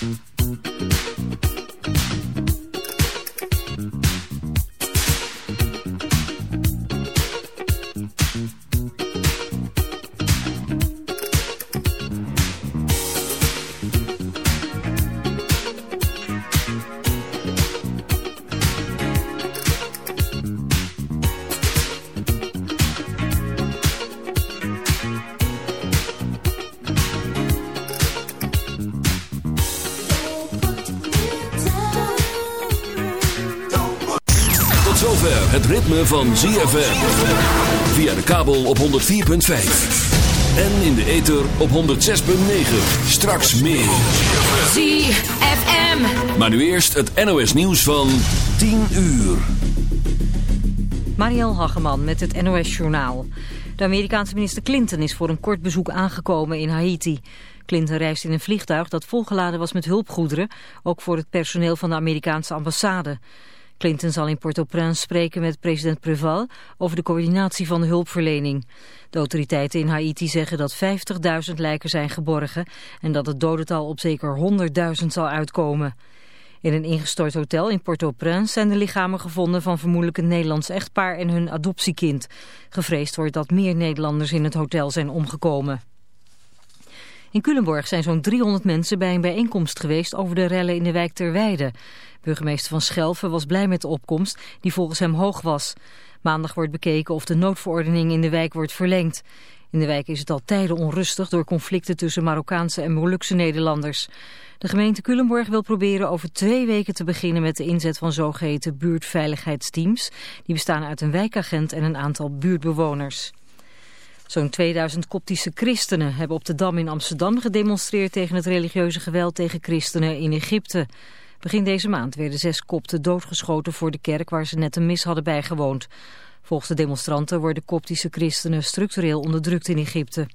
Mm-hmm. Van ZFM. Via de kabel op 104.5. En in de ether op 106.9. Straks meer. ZFM. Maar nu eerst het NOS nieuws van 10 uur. Marielle Hageman met het NOS Journaal. De Amerikaanse minister Clinton is voor een kort bezoek aangekomen in Haiti. Clinton reist in een vliegtuig dat volgeladen was met hulpgoederen, ook voor het personeel van de Amerikaanse ambassade. Clinton zal in Port-au-Prince spreken met president Preval over de coördinatie van de hulpverlening. De autoriteiten in Haiti zeggen dat 50.000 lijken zijn geborgen en dat het dodental op zeker 100.000 zal uitkomen. In een ingestort hotel in Port-au-Prince zijn de lichamen gevonden van vermoedelijk een Nederlands echtpaar en hun adoptiekind. Gevreesd wordt dat meer Nederlanders in het hotel zijn omgekomen. In Culemborg zijn zo'n 300 mensen bij een bijeenkomst geweest over de rellen in de wijk Terweide. Burgemeester van Schelven was blij met de opkomst, die volgens hem hoog was. Maandag wordt bekeken of de noodverordening in de wijk wordt verlengd. In de wijk is het al tijden onrustig door conflicten tussen Marokkaanse en Molukse Nederlanders. De gemeente Culemborg wil proberen over twee weken te beginnen met de inzet van zogeheten buurtveiligheidsteams. Die bestaan uit een wijkagent en een aantal buurtbewoners. Zo'n 2000 koptische christenen hebben op de Dam in Amsterdam gedemonstreerd tegen het religieuze geweld tegen christenen in Egypte. Begin deze maand werden zes kopten doodgeschoten voor de kerk waar ze net een mis hadden bijgewoond. Volgens de demonstranten worden koptische christenen structureel onderdrukt in Egypte.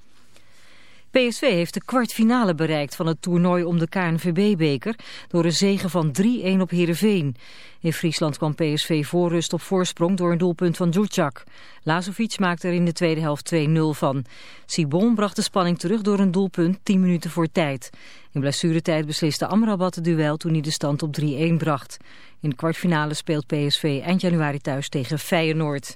PSV heeft de kwartfinale bereikt van het toernooi om de KNVB-beker door een zege van 3-1 op Heerenveen. In Friesland kwam PSV voorrust op voorsprong door een doelpunt van Djurczak. Lazovic maakte er in de tweede helft 2-0 van. Sibon bracht de spanning terug door een doelpunt 10 minuten voor tijd. In blessuretijd besliste Amrabat het duel toen hij de stand op 3-1 bracht. In de kwartfinale speelt PSV eind januari thuis tegen Feyenoord.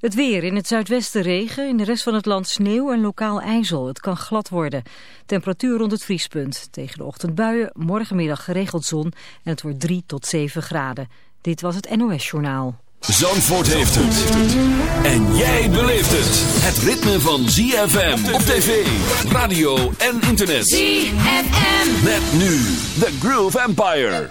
Het weer. In het zuidwesten regen, in de rest van het land sneeuw en lokaal ijzel. Het kan glad worden. Temperatuur rond het vriespunt. Tegen de ochtend buien, morgenmiddag geregeld zon en het wordt 3 tot 7 graden. Dit was het NOS Journaal. Zandvoort heeft het. En jij beleeft het. Het ritme van ZFM op tv, radio en internet. ZFM. Met nu The Groove Empire.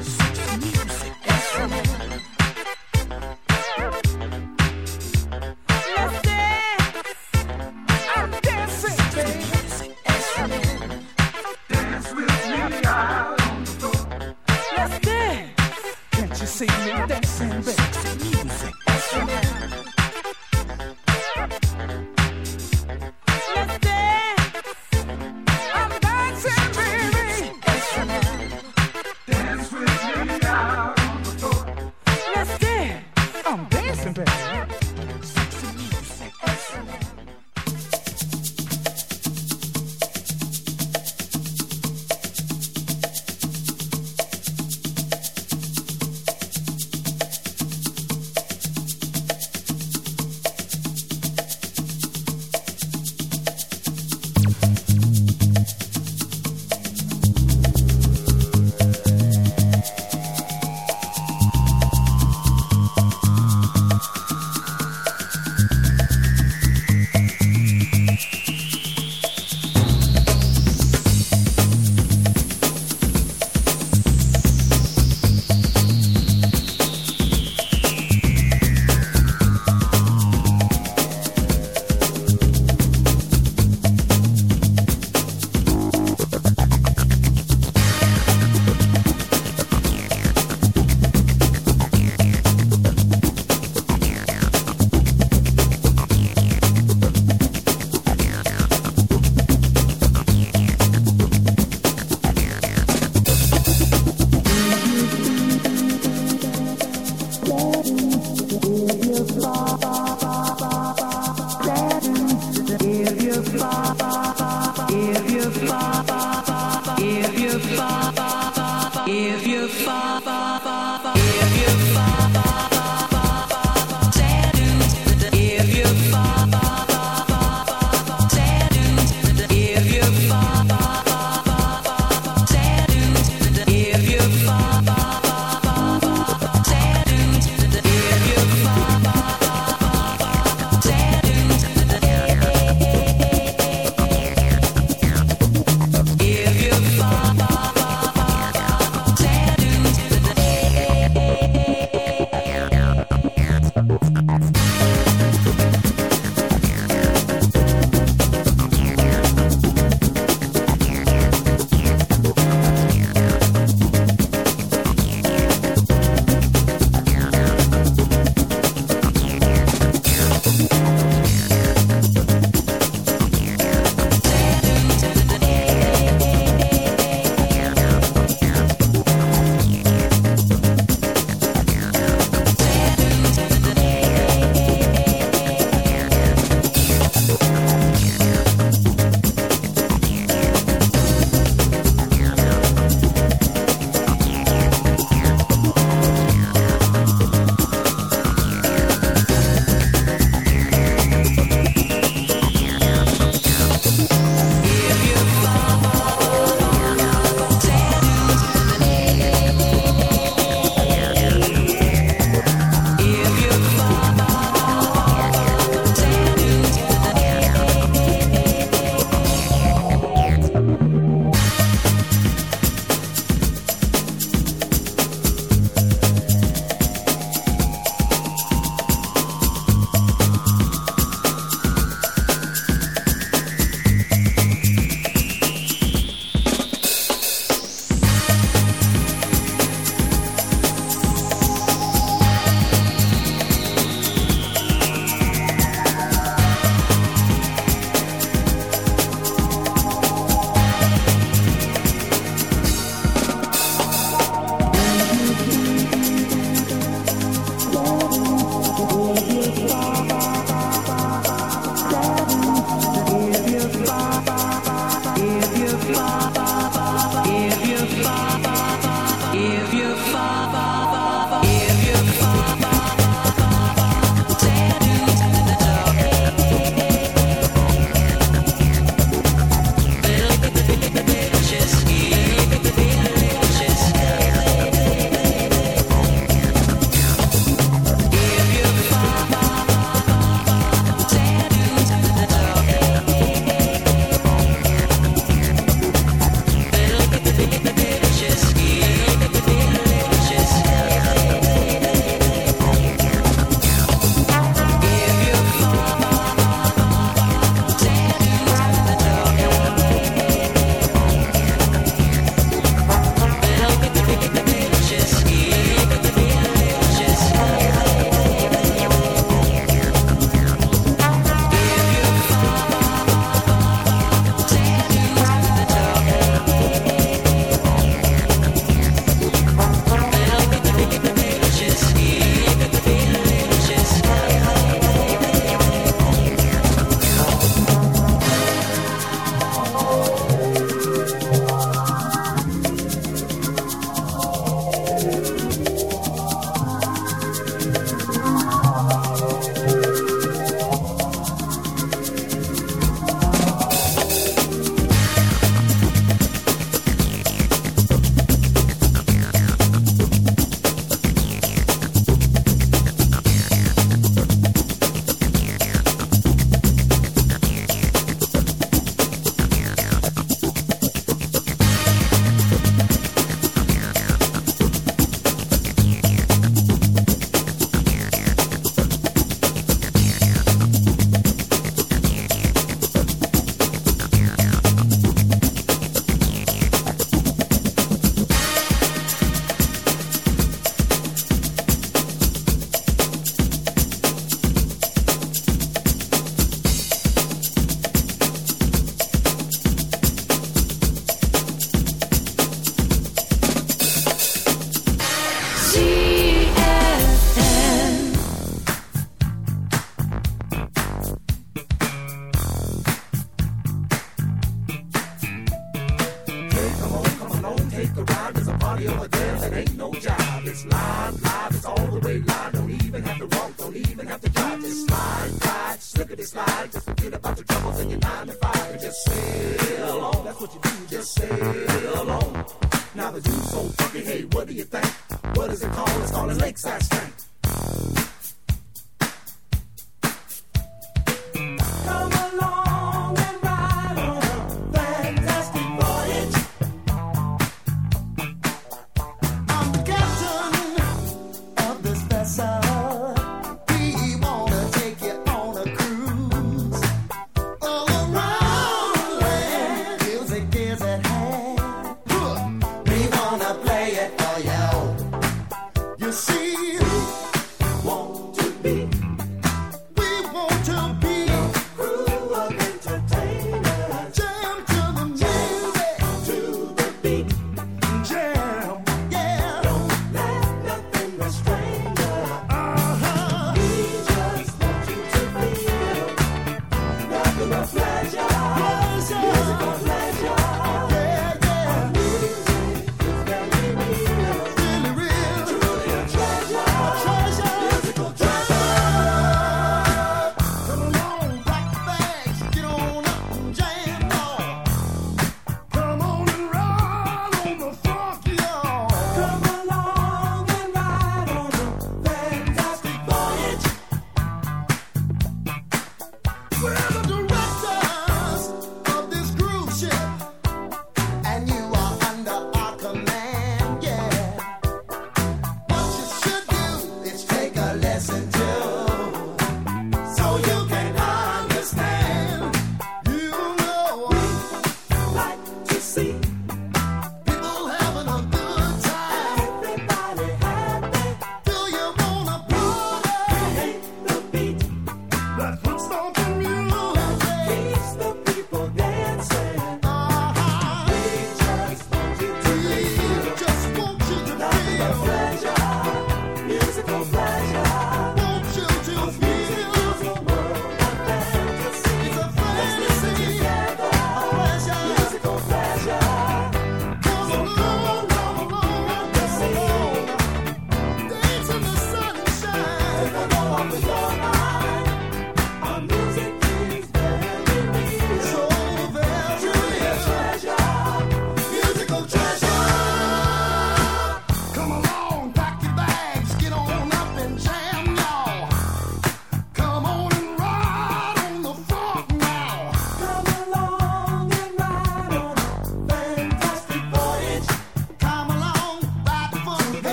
Such a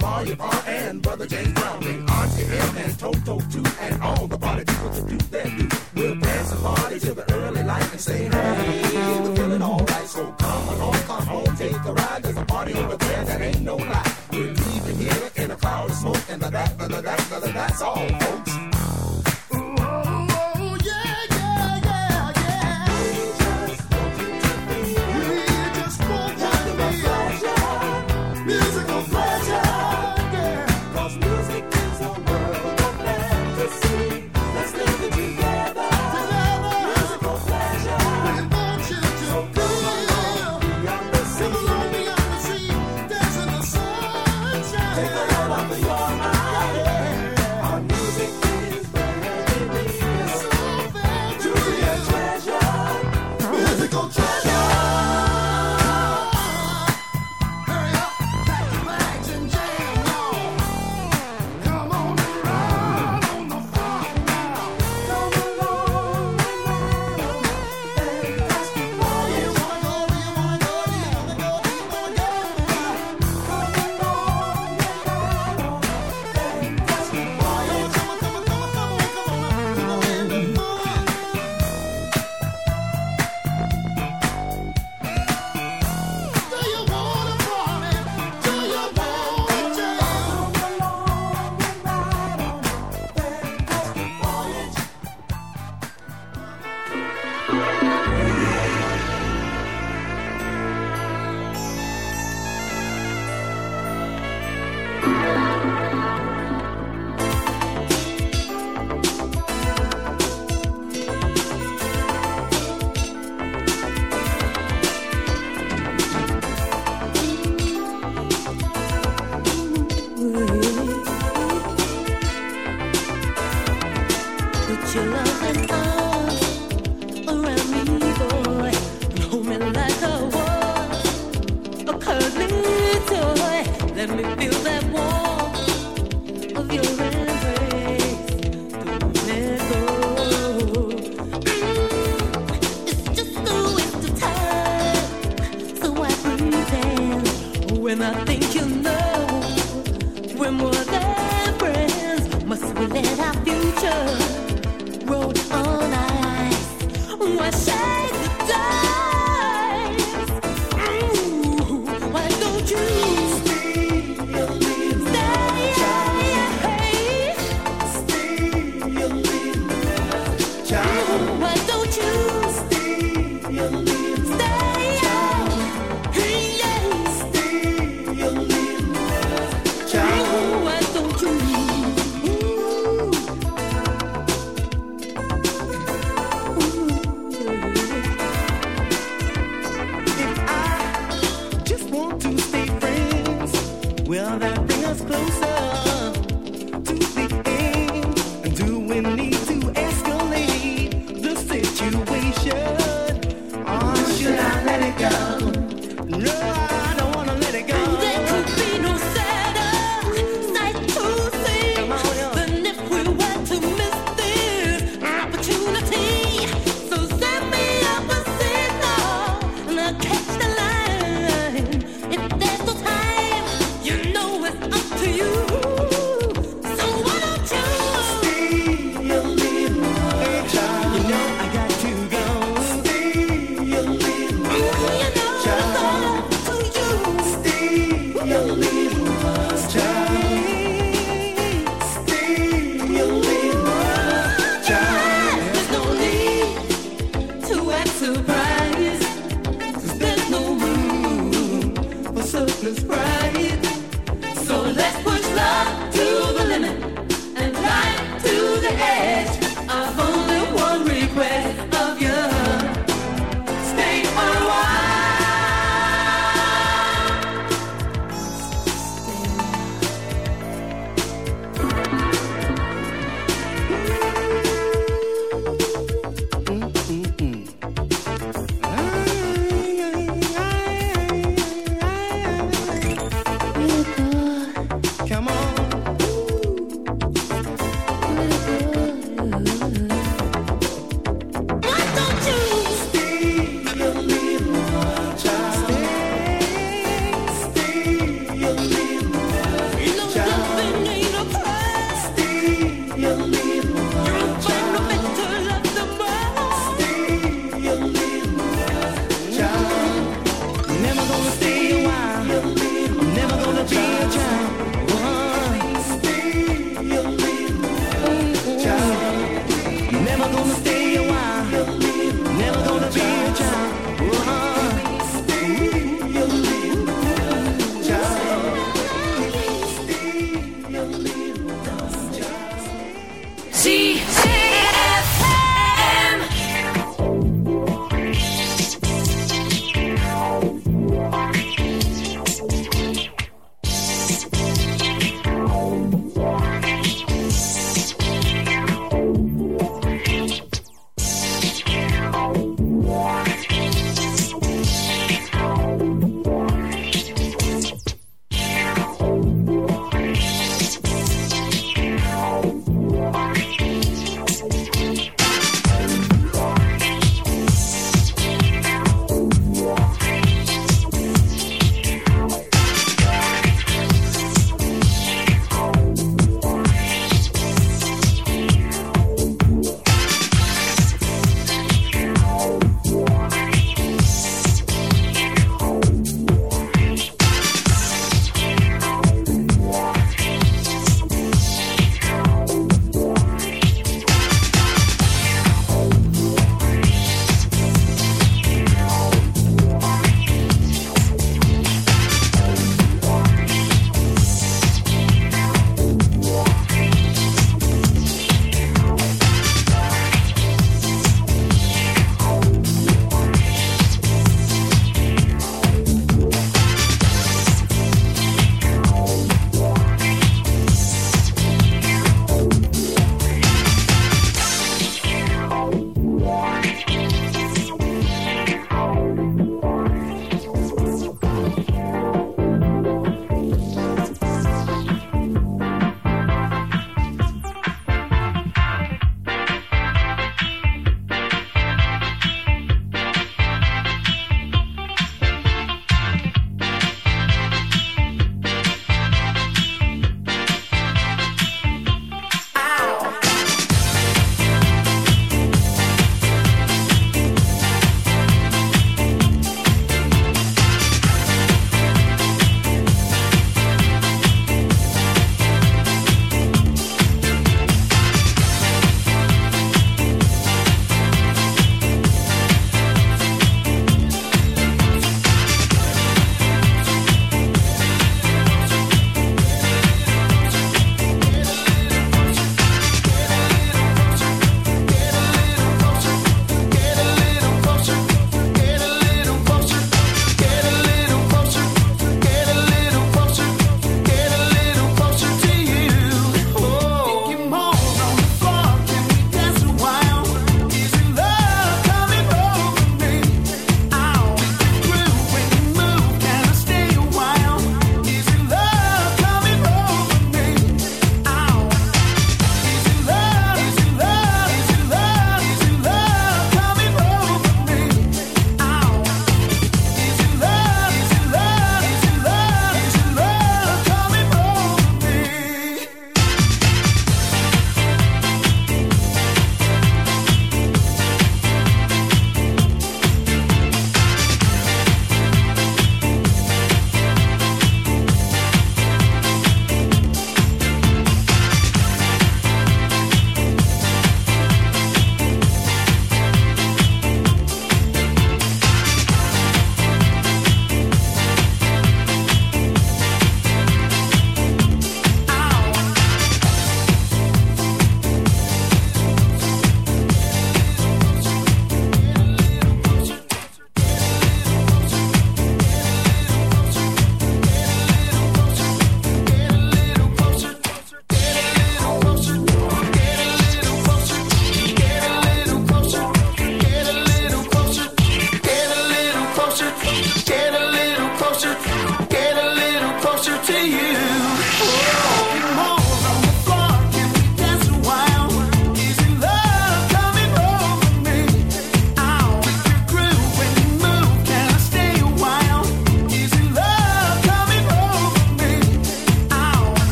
Ma, your Pa, and Brother James Brown. Bring Auntie M and Toto too, and all the party people to do their due. We'll dance and party till the early light and say, hey, we're feeling alright. So come along, come home, take a ride. There's a party over there that ain't no lie. We're leaving here in a cloud of smoke, and the that, the that, the that's all, folks.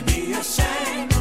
should be ashamed.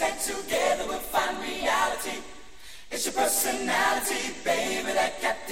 Understand, together we'll find reality. It's your personality, baby, that captivated